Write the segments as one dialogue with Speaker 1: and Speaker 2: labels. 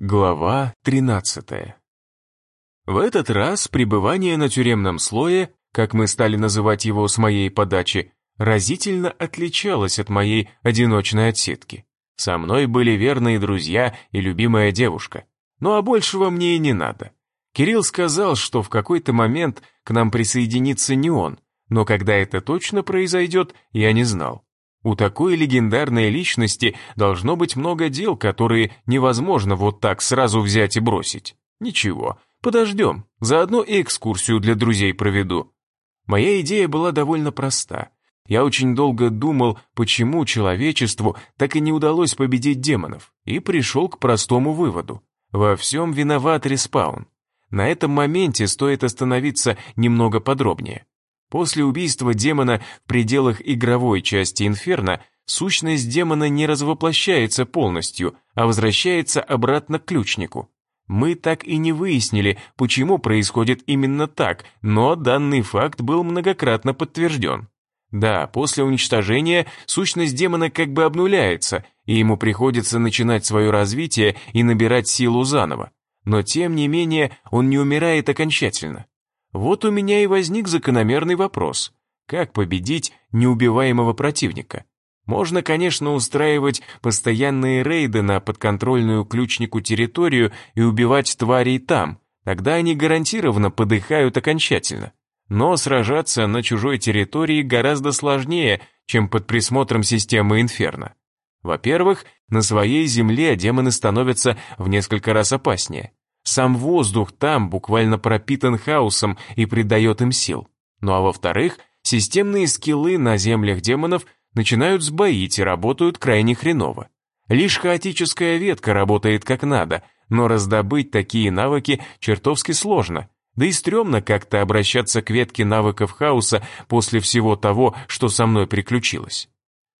Speaker 1: Глава 13. В этот раз пребывание на тюремном слое, как мы стали называть его с моей подачи, разительно отличалось от моей одиночной отсидки. Со мной были верные друзья и любимая девушка. Ну а большего мне и не надо. Кирилл сказал, что в какой-то момент к нам присоединится не он, но когда это точно произойдет, я не знал. У такой легендарной личности должно быть много дел, которые невозможно вот так сразу взять и бросить. Ничего, подождем, заодно и экскурсию для друзей проведу. Моя идея была довольно проста. Я очень долго думал, почему человечеству так и не удалось победить демонов, и пришел к простому выводу. Во всем виноват респаун. На этом моменте стоит остановиться немного подробнее. После убийства демона в пределах игровой части Инферно сущность демона не развоплощается полностью, а возвращается обратно к ключнику. Мы так и не выяснили, почему происходит именно так, но данный факт был многократно подтвержден. Да, после уничтожения сущность демона как бы обнуляется, и ему приходится начинать свое развитие и набирать силу заново. Но тем не менее он не умирает окончательно. Вот у меня и возник закономерный вопрос. Как победить неубиваемого противника? Можно, конечно, устраивать постоянные рейды на подконтрольную ключнику территорию и убивать тварей там, тогда они гарантированно подыхают окончательно. Но сражаться на чужой территории гораздо сложнее, чем под присмотром системы Инферно. Во-первых, на своей земле демоны становятся в несколько раз опаснее. Сам воздух там буквально пропитан хаосом и придает им сил. Ну а во-вторых, системные скиллы на землях демонов начинают сбоить и работают крайне хреново. Лишь хаотическая ветка работает как надо, но раздобыть такие навыки чертовски сложно. Да и стрёмно как-то обращаться к ветке навыков хаоса после всего того, что со мной приключилось.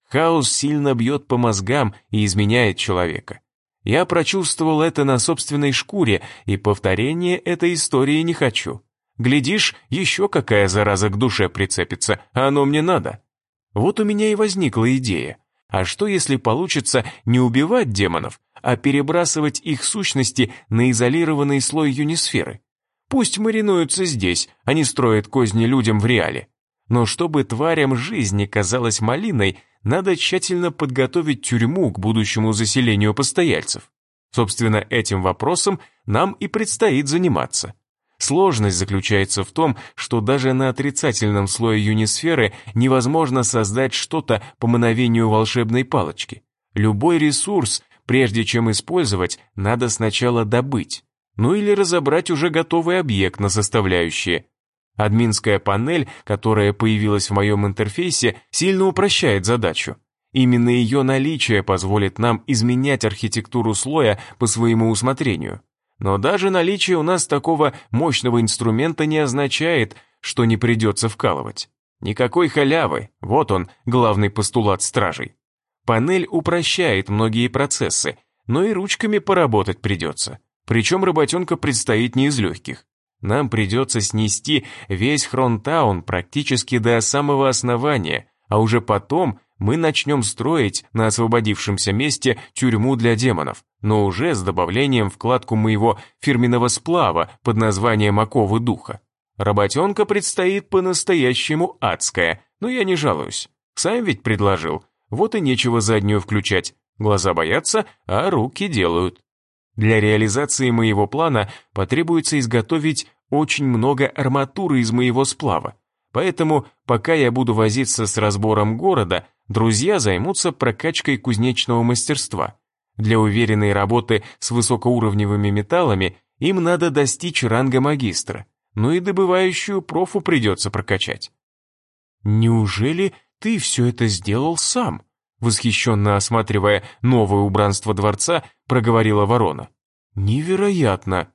Speaker 1: Хаос сильно бьет по мозгам и изменяет человека. Я прочувствовал это на собственной шкуре, и повторения этой истории не хочу. Глядишь, еще какая зараза к душе прицепится, а оно мне надо. Вот у меня и возникла идея. А что если получится не убивать демонов, а перебрасывать их сущности на изолированный слой юнисферы? Пусть маринуются здесь, не строят козни людям в реале. Но чтобы тварям жизни казалась малиной, надо тщательно подготовить тюрьму к будущему заселению постояльцев. Собственно, этим вопросом нам и предстоит заниматься. Сложность заключается в том, что даже на отрицательном слое юнисферы невозможно создать что-то по мановению волшебной палочки. Любой ресурс, прежде чем использовать, надо сначала добыть. Ну или разобрать уже готовый объект на составляющие. Админская панель, которая появилась в моем интерфейсе, сильно упрощает задачу. Именно ее наличие позволит нам изменять архитектуру слоя по своему усмотрению. Но даже наличие у нас такого мощного инструмента не означает, что не придется вкалывать. Никакой халявы, вот он, главный постулат стражей. Панель упрощает многие процессы, но и ручками поработать придется. Причем работенка предстоит не из легких. Нам придется снести весь Хронтаун практически до самого основания, а уже потом мы начнем строить на освободившемся месте тюрьму для демонов, но уже с добавлением вкладку моего фирменного сплава под названием «Оковы духа». Работенка предстоит по-настоящему адская, но я не жалуюсь. Сам ведь предложил, вот и нечего заднюю включать. Глаза боятся, а руки делают. Для реализации моего плана потребуется изготовить очень много арматуры из моего сплава. Поэтому, пока я буду возиться с разбором города, друзья займутся прокачкой кузнечного мастерства. Для уверенной работы с высокоуровневыми металлами им надо достичь ранга магистра, ну и добывающую профу придется прокачать. «Неужели ты все это сделал сам?» Восхищенно осматривая новое убранство дворца, проговорила ворона. «Невероятно!»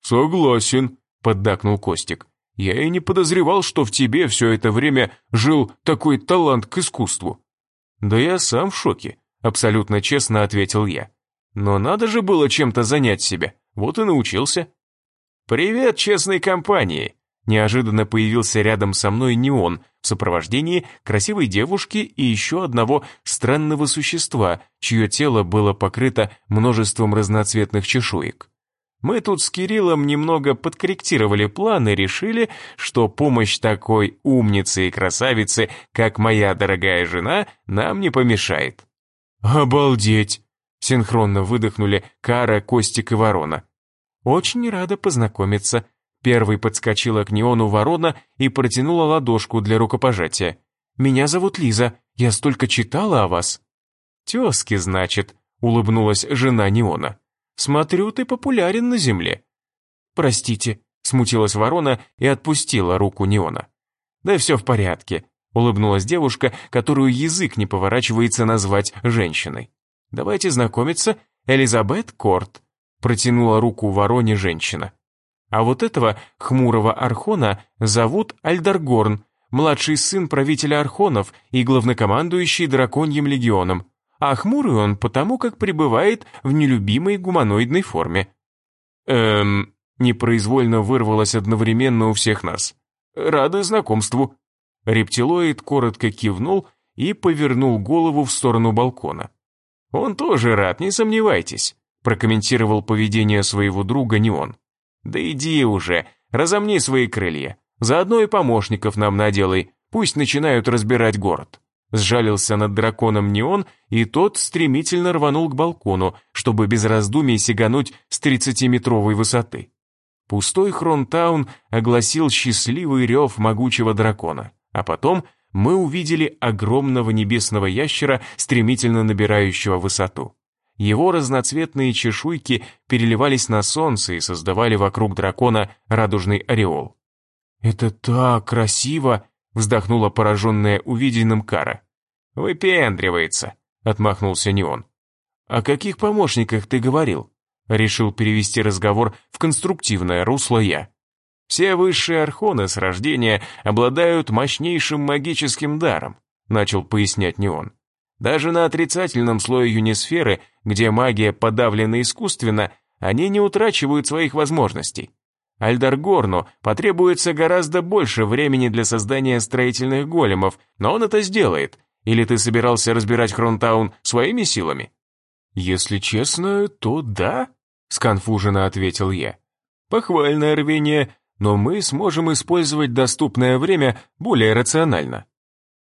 Speaker 2: «Согласен», — поддакнул Костик. «Я и не подозревал, что в тебе все это время жил такой талант к искусству».
Speaker 1: «Да я сам в шоке», — абсолютно честно ответил я. «Но надо же было чем-то занять себя, вот и научился».
Speaker 3: «Привет честной компании!»
Speaker 1: Неожиданно появился рядом со мной неон в сопровождении красивой девушки и еще одного странного существа, чье тело было покрыто множеством разноцветных чешуек. Мы тут с Кириллом немного подкорректировали план и решили, что помощь такой умницы и красавицы, как моя дорогая жена, нам не помешает.
Speaker 2: «Обалдеть!» — синхронно выдохнули
Speaker 1: Кара, Костик и Ворона.
Speaker 2: «Очень рада познакомиться», Первой подскочила к неону ворона и протянула ладошку для рукопожатия. «Меня зовут Лиза, я столько читала о вас».
Speaker 1: «Тезки, значит», — улыбнулась жена неона. «Смотрю, ты популярен на земле».
Speaker 2: «Простите», — смутилась ворона и отпустила руку неона.
Speaker 1: «Да все в порядке», — улыбнулась девушка, которую язык не поворачивается назвать женщиной. «Давайте знакомиться, Элизабет Корт», — протянула руку вороне женщина. А вот этого хмурого архона зовут Альдаргорн, младший сын правителя архонов и главнокомандующий драконьим легионом. А хмурый он потому, как пребывает в нелюбимой гуманоидной форме.
Speaker 2: Эм, непроизвольно вырвалось одновременно у всех нас. Рады знакомству.
Speaker 1: Рептилоид коротко кивнул и повернул голову в сторону балкона. «Он тоже рад, не сомневайтесь», прокомментировал поведение своего друга Неон. «Да иди уже, разомни свои крылья. Заодно и помощников нам наделай, пусть начинают разбирать город». Сжалился над драконом Неон, и тот стремительно рванул к балкону, чтобы без раздумий сигануть с тридцатиметровой высоты. Пустой Хронтаун огласил счастливый рев могучего дракона, а потом мы увидели огромного небесного ящера, стремительно набирающего высоту. Его разноцветные чешуйки переливались на солнце и создавали вокруг дракона радужный ореол.
Speaker 2: «Это так красиво!» — вздохнула пораженная увиденным Кара.
Speaker 1: «Выпендривается», — отмахнулся Неон.
Speaker 2: «О каких помощниках ты говорил?» Решил перевести разговор в конструктивное русло я.
Speaker 1: «Все высшие архоны с рождения обладают мощнейшим магическим даром», — начал пояснять Неон. Даже на отрицательном слое юнисферы, где магия подавлена искусственно, они не утрачивают своих возможностей. Альдаргорну потребуется гораздо больше времени для создания строительных големов, но он это сделает. Или ты собирался разбирать Хронтаун своими силами?
Speaker 2: Если честно, то да, сконфуженно ответил я.
Speaker 1: Похвальное рвение, но мы сможем использовать доступное время более рационально.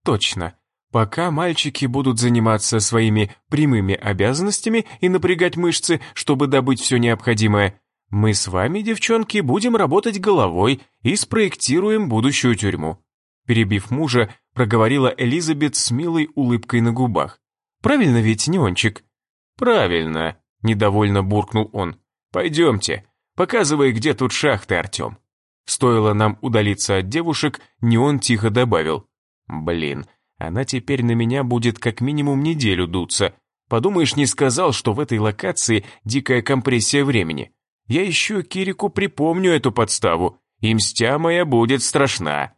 Speaker 2: Точно. Пока мальчики будут заниматься своими прямыми обязанностями и напрягать мышцы, чтобы добыть все необходимое, мы с вами, девчонки, будем работать головой и спроектируем будущую тюрьму». Перебив мужа, проговорила Элизабет с милой улыбкой на губах. «Правильно ведь, Неончик?»
Speaker 1: «Правильно», — недовольно буркнул он. «Пойдемте, показывай, где тут шахты, Артем». Стоило нам удалиться от девушек, Неон тихо добавил. «Блин, она теперь на меня будет как минимум неделю дуться. Подумаешь, не сказал, что в этой локации дикая компрессия времени. Я еще Кирику припомню эту подставу, и мстя моя будет страшна.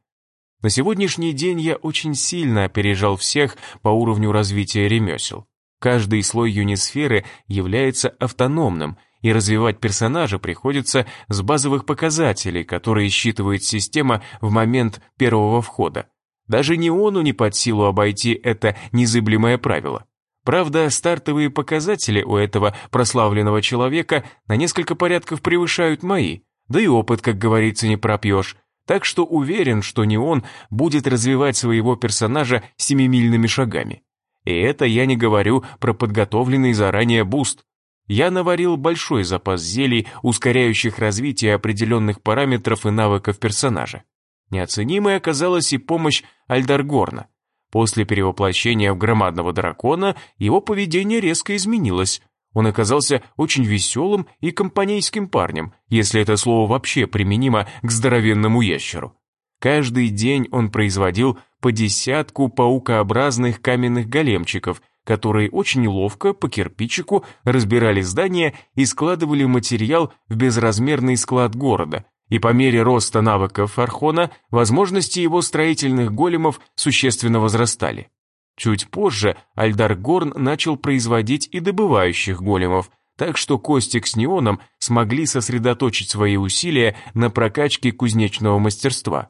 Speaker 1: На сегодняшний день я очень сильно опережал всех по уровню развития ремесел. Каждый слой юнисферы является автономным, и развивать персонажа приходится с базовых показателей, которые считывает система в момент первого входа. Даже Неону не под силу обойти это незыблемое правило. Правда, стартовые показатели у этого прославленного человека на несколько порядков превышают мои, да и опыт, как говорится, не пропьешь, так что уверен, что Неон будет развивать своего персонажа семимильными шагами. И это я не говорю про подготовленный заранее буст. Я наварил большой запас зелий, ускоряющих развитие определенных параметров и навыков персонажа. Неоценимой оказалась и помощь Альдаргорна. После перевоплощения в громадного дракона его поведение резко изменилось. Он оказался очень веселым и компанейским парнем, если это слово вообще применимо к здоровенному ящеру. Каждый день он производил по десятку паукообразных каменных големчиков, которые очень ловко по кирпичику разбирали здания и складывали материал в безразмерный склад города, и по мере роста навыков Архона возможности его строительных големов существенно возрастали. Чуть позже Альдар Горн начал производить и добывающих големов, так что Костик с Неоном смогли сосредоточить свои усилия на прокачке кузнечного мастерства.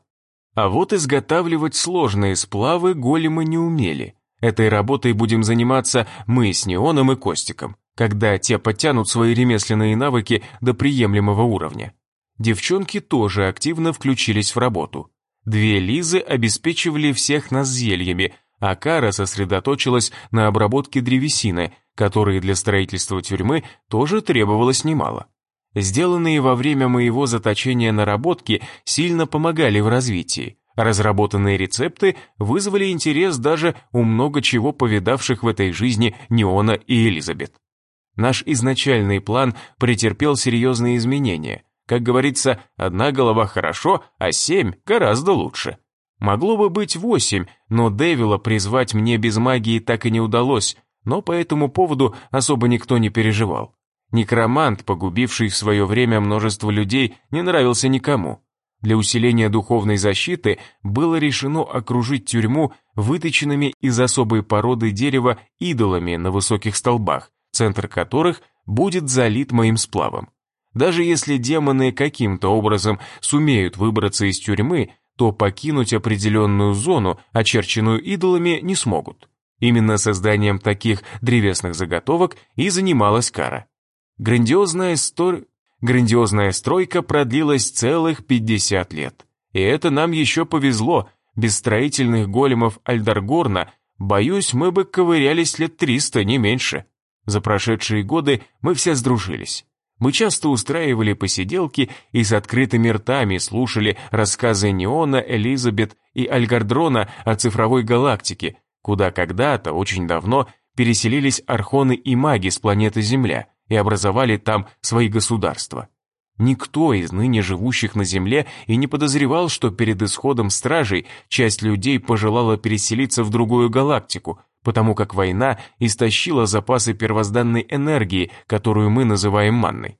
Speaker 1: А вот изготавливать сложные сплавы големы не умели. Этой работой будем заниматься мы с Неоном и Костиком, когда те подтянут свои ремесленные навыки до приемлемого уровня. Девчонки тоже активно включились в работу. Две Лизы обеспечивали всех нас зельями, а Кара сосредоточилась на обработке древесины, которой для строительства тюрьмы тоже требовалось немало. Сделанные во время моего заточения наработки сильно помогали в развитии. Разработанные рецепты вызвали интерес даже у много чего повидавших в этой жизни Неона и Элизабет. Наш изначальный план претерпел серьезные изменения. Как говорится, одна голова хорошо, а семь гораздо лучше. Могло бы быть восемь, но Дэвила призвать мне без магии так и не удалось, но по этому поводу особо никто не переживал. Некромант, погубивший в свое время множество людей, не нравился никому. Для усиления духовной защиты было решено окружить тюрьму выточенными из особой породы дерева идолами на высоких столбах, центр которых будет залит моим сплавом. Даже если демоны каким-то образом сумеют выбраться из тюрьмы, то покинуть определенную зону, очерченную идолами, не смогут. Именно созданием таких древесных заготовок и занималась Кара. Грандиозная, стор... Грандиозная стройка продлилась целых 50 лет. И это нам еще повезло, без строительных големов Альдаргорна, боюсь, мы бы ковырялись лет 300, не меньше. За прошедшие годы мы все сдружились. Мы часто устраивали посиделки и с открытыми ртами слушали рассказы Неона, Элизабет и Альгардрона о цифровой галактике, куда когда-то, очень давно, переселились архоны и маги с планеты Земля и образовали там свои государства. Никто из ныне живущих на Земле и не подозревал, что перед исходом стражей часть людей пожелала переселиться в другую галактику, потому как война истощила запасы первозданной энергии, которую мы называем манной.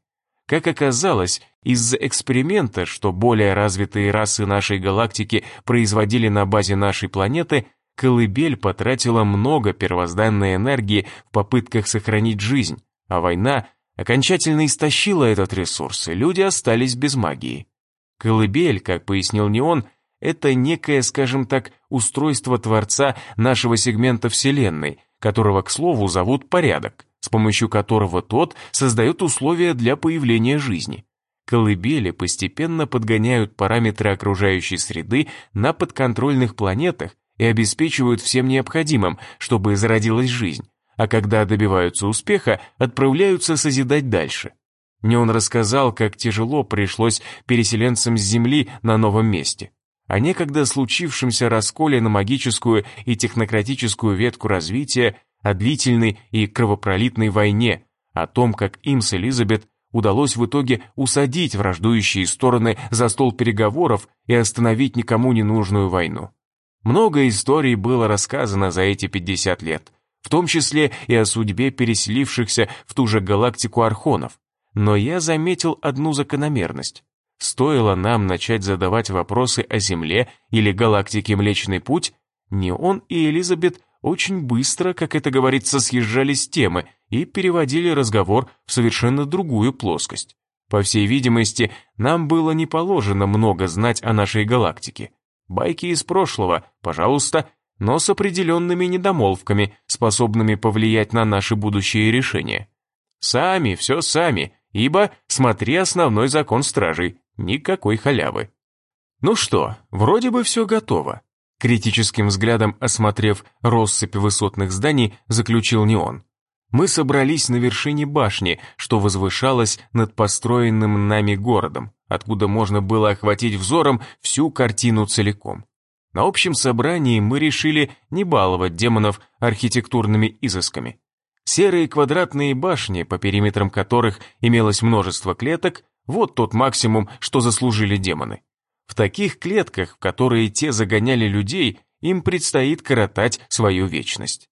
Speaker 1: Как оказалось, из-за эксперимента, что более развитые расы нашей галактики производили на базе нашей планеты, Колыбель потратила много первозданной энергии в попытках сохранить жизнь, а война окончательно истощила этот ресурс, и люди остались без магии. Колыбель, как пояснил Неон, это некое, скажем так, устройство Творца нашего сегмента Вселенной, которого, к слову, зовут порядок, с помощью которого тот создает условия для появления жизни. Колыбели постепенно подгоняют параметры окружающей среды на подконтрольных планетах и обеспечивают всем необходимым, чтобы зародилась жизнь, а когда добиваются успеха, отправляются созидать дальше. Неон рассказал, как тяжело пришлось переселенцам с Земли на новом месте о некогда случившемся расколе на магическую и технократическую ветку развития, о длительной и кровопролитной войне, о том, как им с Элизабет удалось в итоге усадить враждующие стороны за стол переговоров и остановить никому не нужную войну. Много историй было рассказано за эти 50 лет, в том числе и о судьбе переселившихся в ту же галактику архонов, но я заметил одну закономерность. Стоило нам начать задавать вопросы о Земле или галактике Млечный Путь, не он и Элизабет очень быстро, как это говорится, съезжали с темы и переводили разговор в совершенно другую плоскость. По всей видимости, нам было не положено много знать о нашей галактике. Байки из прошлого, пожалуйста, но с определенными недомолвками, способными повлиять на наши будущие решения. Сами, все сами, ибо смотри основной закон стражей, Никакой халявы. Ну что, вроде бы все готово. Критическим взглядом осмотрев россыпь высотных зданий, заключил Неон. Мы собрались на вершине башни, что возвышалось над построенным нами городом, откуда можно было охватить взором всю картину целиком. На общем собрании мы решили не баловать демонов архитектурными изысками. Серые квадратные башни, по периметрам которых имелось множество клеток, вот тот максимум, что заслужили демоны. В таких клетках, в которые те загоняли людей, им предстоит коротать свою вечность.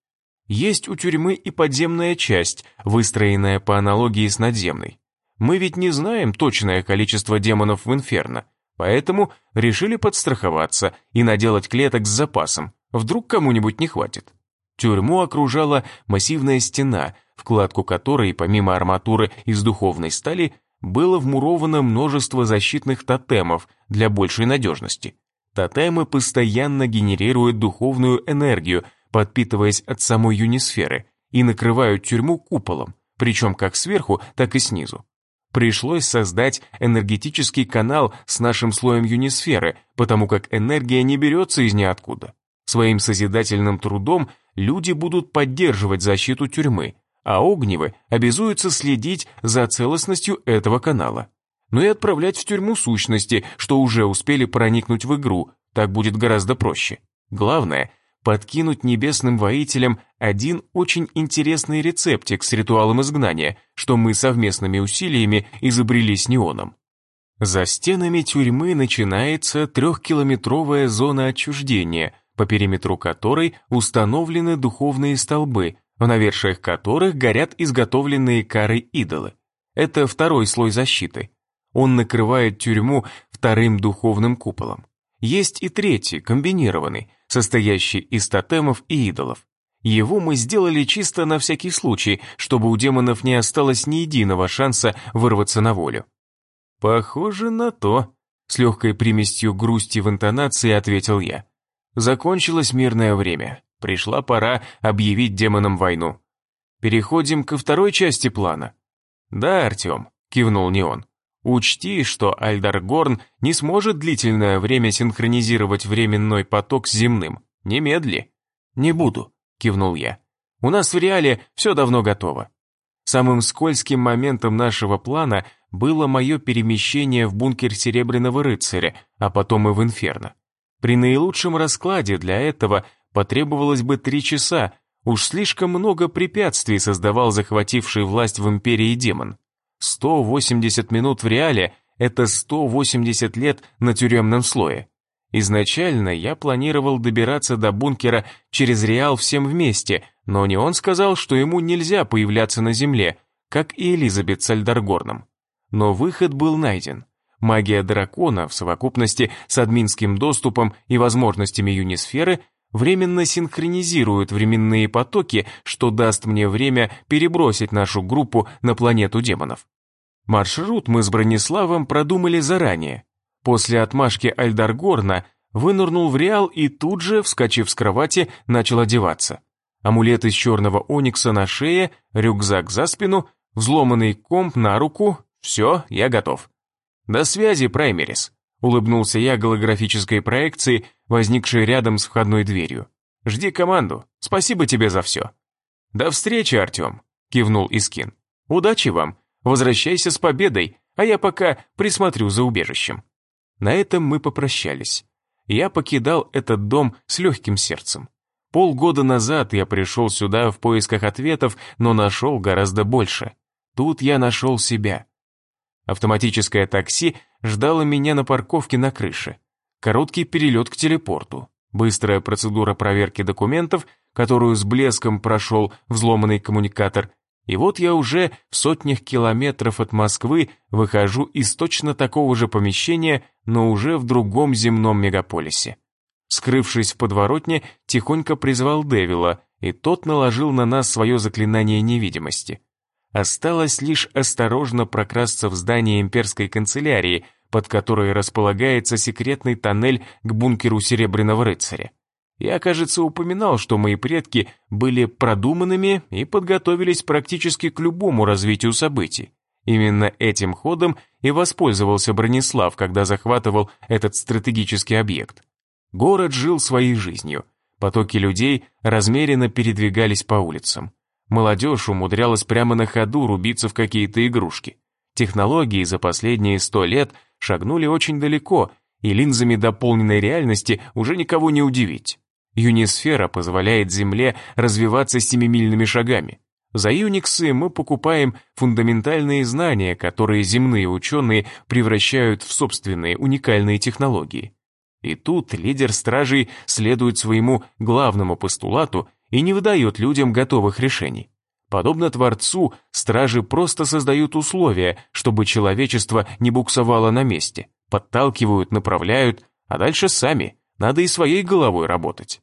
Speaker 1: Есть у тюрьмы и подземная часть, выстроенная по аналогии с надземной. Мы ведь не знаем точное количество демонов в Инферно, поэтому решили подстраховаться и наделать клеток с запасом, вдруг кому-нибудь не хватит. Тюрьму окружала массивная стена, вкладку которой, помимо арматуры из духовной стали, было вмуровано множество защитных тотемов для большей надежности. Тотемы постоянно генерируют духовную энергию, подпитываясь от самой юнисферы, и накрывают тюрьму куполом, причем как сверху, так и снизу. Пришлось создать энергетический канал с нашим слоем юнисферы, потому как энергия не берется из ниоткуда. Своим созидательным трудом люди будут поддерживать защиту тюрьмы, а огневы обязуются следить за целостностью этого канала. Но и отправлять в тюрьму сущности, что уже успели проникнуть в игру, так будет гораздо проще. Главное – подкинуть небесным воителям один очень интересный рецептик с ритуалом изгнания, что мы совместными усилиями изобрели с неоном. За стенами тюрьмы начинается трехкилометровая зона отчуждения, по периметру которой установлены духовные столбы, в навершиях которых горят изготовленные карой идолы. Это второй слой защиты. Он накрывает тюрьму вторым духовным куполом. Есть и третий, комбинированный, состоящий из тотемов и идолов. Его мы сделали чисто на всякий случай, чтобы у демонов не осталось ни единого шанса вырваться на волю. «Похоже на то», — с легкой примесью грусти в интонации ответил я. Закончилось мирное время. Пришла пора объявить демонам войну. Переходим ко второй части плана. Да, Артем, кивнул Неон. Учти, что Альдаргорн не сможет длительное время синхронизировать временной поток с земным. Немедли. Не буду, кивнул я. У нас в реале все давно готово. Самым скользким моментом нашего плана было мое перемещение в бункер Серебряного Рыцаря, а потом и в Инферно. При наилучшем раскладе для этого потребовалось бы три часа, уж слишком много препятствий создавал захвативший власть в империи демон. 180 минут в реале – это 180 лет на тюремном слое. Изначально я планировал добираться до бункера через Реал всем вместе, но не он сказал, что ему нельзя появляться на Земле, как и Элизабет с Альдаргорном. Но выход был найден. Магия дракона в совокупности с админским доступом и возможностями юнисферы временно синхронизирует временные потоки, что даст мне время перебросить нашу группу на планету демонов. Маршрут мы с Брониславом продумали заранее. После отмашки Альдаргорна вынырнул в Реал и тут же, вскочив с кровати, начал одеваться. Амулет из черного оникса на шее, рюкзак за спину, взломанный комп на руку, все, я готов. «До связи, Праймерис», — улыбнулся я голографической проекции, возникшей рядом с входной дверью. «Жди команду. Спасибо тебе за все». «До встречи, Артем», — кивнул Искин. «Удачи вам. Возвращайся с победой, а я пока присмотрю за убежищем». На этом мы попрощались. Я покидал этот дом с легким сердцем. Полгода назад я пришел сюда в поисках ответов, но нашел гораздо больше. Тут я нашел себя. Автоматическое такси ждало меня на парковке на крыше. Короткий перелет к телепорту. Быстрая процедура проверки документов, которую с блеском прошел взломанный коммуникатор. И вот я уже в сотнях километров от Москвы выхожу из точно такого же помещения, но уже в другом земном мегаполисе. Скрывшись в подворотне, тихонько призвал Девила, и тот наложил на нас свое заклинание невидимости. Осталось лишь осторожно прокрасться в здание имперской канцелярии, под которой располагается секретный тоннель к бункеру Серебряного рыцаря. Я, кажется, упоминал, что мои предки были продуманными и подготовились практически к любому развитию событий. Именно этим ходом и воспользовался Бронислав, когда захватывал этот стратегический объект. Город жил своей жизнью. Потоки людей размеренно передвигались по улицам. Молодежь умудрялась прямо на ходу рубиться в какие-то игрушки. Технологии за последние сто лет шагнули очень далеко, и линзами дополненной реальности уже никого не удивить. Юнисфера позволяет Земле развиваться семимильными шагами. За Юниксы мы покупаем фундаментальные знания, которые земные ученые превращают в собственные уникальные технологии. И тут лидер стражей следует своему главному постулату и не выдает людям готовых решений. Подобно Творцу, стражи просто создают условия, чтобы человечество не буксовало на месте, подталкивают, направляют, а дальше сами, надо и своей головой работать.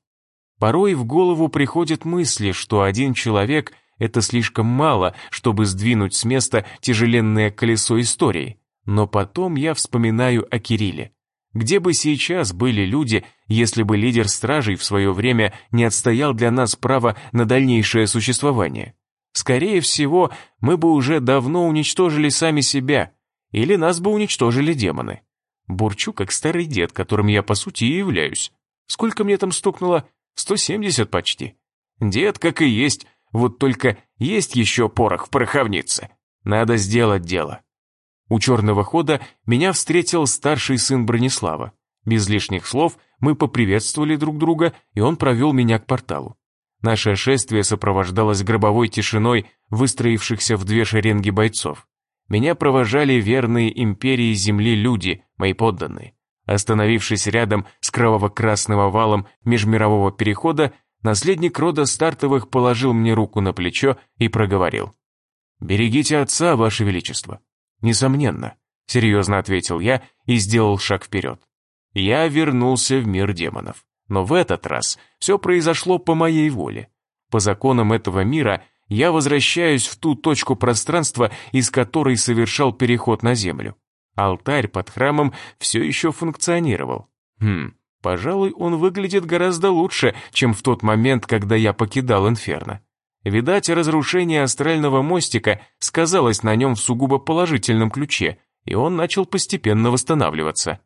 Speaker 1: Порой в голову приходят мысли, что один человек — это слишком мало, чтобы сдвинуть с места тяжеленное колесо истории. Но потом я вспоминаю о Кирилле. Где бы сейчас были люди, если бы лидер стражей в свое время не отстоял для нас право на дальнейшее существование? Скорее всего, мы бы уже давно уничтожили сами себя, или нас бы уничтожили демоны. Бурчу, как старый дед, которым я по сути и являюсь. Сколько мне там стукнуло? 170 почти. Дед, как и есть, вот только есть еще порох в пороховнице. Надо сделать дело. У черного хода меня встретил старший сын Бронислава. Без лишних слов мы поприветствовали друг друга, и он провел меня к порталу. Наше шествие сопровождалось гробовой тишиной выстроившихся в две шеренги бойцов. Меня провожали верные империи земли люди, мои подданные. Остановившись рядом с кроваво-красным овалом межмирового перехода, наследник рода стартовых положил мне руку на плечо и проговорил. «Берегите отца, ваше величество». «Несомненно», — серьезно ответил я и сделал шаг вперед. Я вернулся в мир демонов. Но в этот раз все произошло по моей воле. По законам этого мира я возвращаюсь в ту точку пространства, из которой совершал переход на Землю. Алтарь под храмом все еще функционировал. Хм, пожалуй, он выглядит гораздо лучше, чем в тот момент, когда я покидал Инферно. Видать, разрушение астрального мостика сказалось на нем в сугубо положительном ключе, и он начал постепенно восстанавливаться.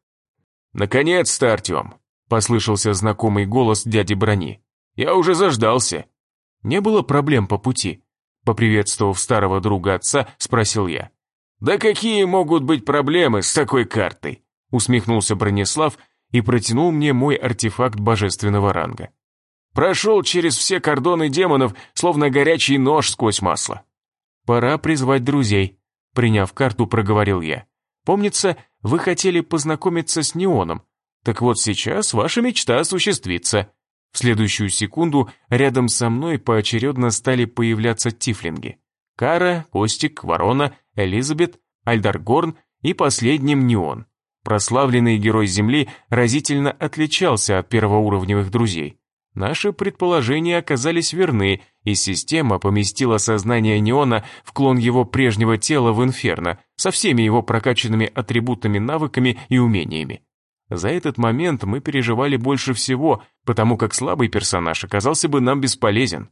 Speaker 1: «Наконец-то, Артем!» — послышался знакомый голос дяди Брони. «Я уже заждался!» Не было проблем по пути. Поприветствовав старого друга отца, спросил я. «Да какие могут быть проблемы с такой картой?» усмехнулся Бронислав и протянул мне мой артефакт божественного ранга. Прошел через все кордоны демонов, словно горячий нож сквозь масло. Пора призвать друзей, приняв карту, проговорил я. Помнится, вы хотели познакомиться с Неоном. Так вот сейчас ваша мечта осуществится. В следующую секунду рядом со мной поочередно стали появляться тифлинги. Кара, Костик, Ворона, Элизабет, Альдаргорн и последним Неон. Прославленный герой Земли разительно отличался от первоуровневых друзей. Наши предположения оказались верны, и система поместила сознание Неона в клон его прежнего тела в Инферно со всеми его прокачанными атрибутами, навыками и умениями. За этот момент мы переживали больше всего, потому как слабый персонаж оказался бы нам бесполезен.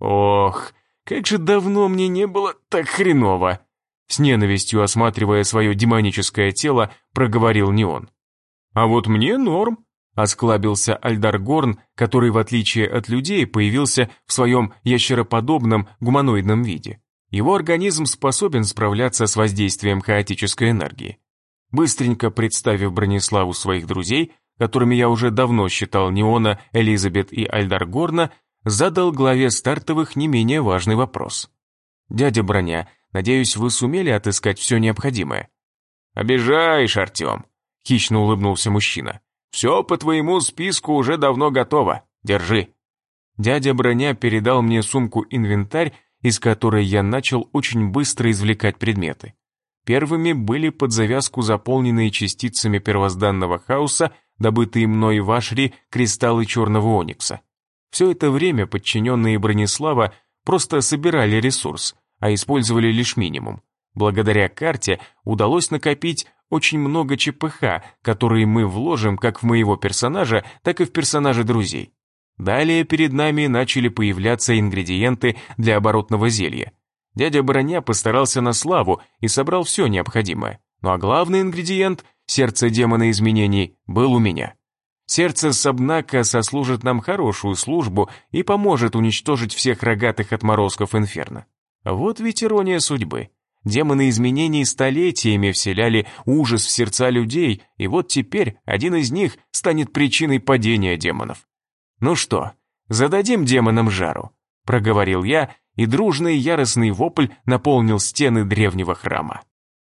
Speaker 1: Ох, как же давно мне не было так хреново. С ненавистью осматривая свое демоническое тело, проговорил Неон. А вот мне норм, осклабился Альдаргорн, который, в отличие от людей, появился в своем ящероподобном гуманоидном виде. Его организм способен справляться с воздействием хаотической энергии. Быстренько представив Брониславу своих друзей, которыми я уже давно считал Неона, Элизабет и Альдаргорна, задал главе стартовых не менее важный вопрос. «Дядя Броня, надеюсь, вы сумели отыскать все необходимое?» «Обижаешь, Артем», — хищно улыбнулся мужчина. «Все по твоему списку уже давно готово. Держи». Дядя Броня передал мне сумку-инвентарь, из которой я начал очень быстро извлекать предметы. Первыми были под завязку заполненные частицами первозданного хаоса, добытые мной в Ашри кристаллы черного оникса. Все это время подчиненные Бронислава просто собирали ресурс, а использовали лишь минимум. Благодаря карте удалось накопить очень много ЧПХ, которые мы вложим как в моего персонажа, так и в персонажа друзей. Далее перед нами начали появляться ингредиенты для оборотного зелья. Дядя Броня постарался на славу и собрал все необходимое. Ну а главный ингредиент, сердце демона изменений, был у меня. Сердце Сабнака сослужит нам хорошую службу и поможет уничтожить всех рогатых отморозков Инферно. Вот ведь ирония судьбы. Демоны изменений столетиями вселяли ужас в сердца людей, и вот теперь один из них станет причиной падения демонов. «Ну что, зададим демонам жару», — проговорил я, и дружный яростный вопль наполнил стены древнего храма.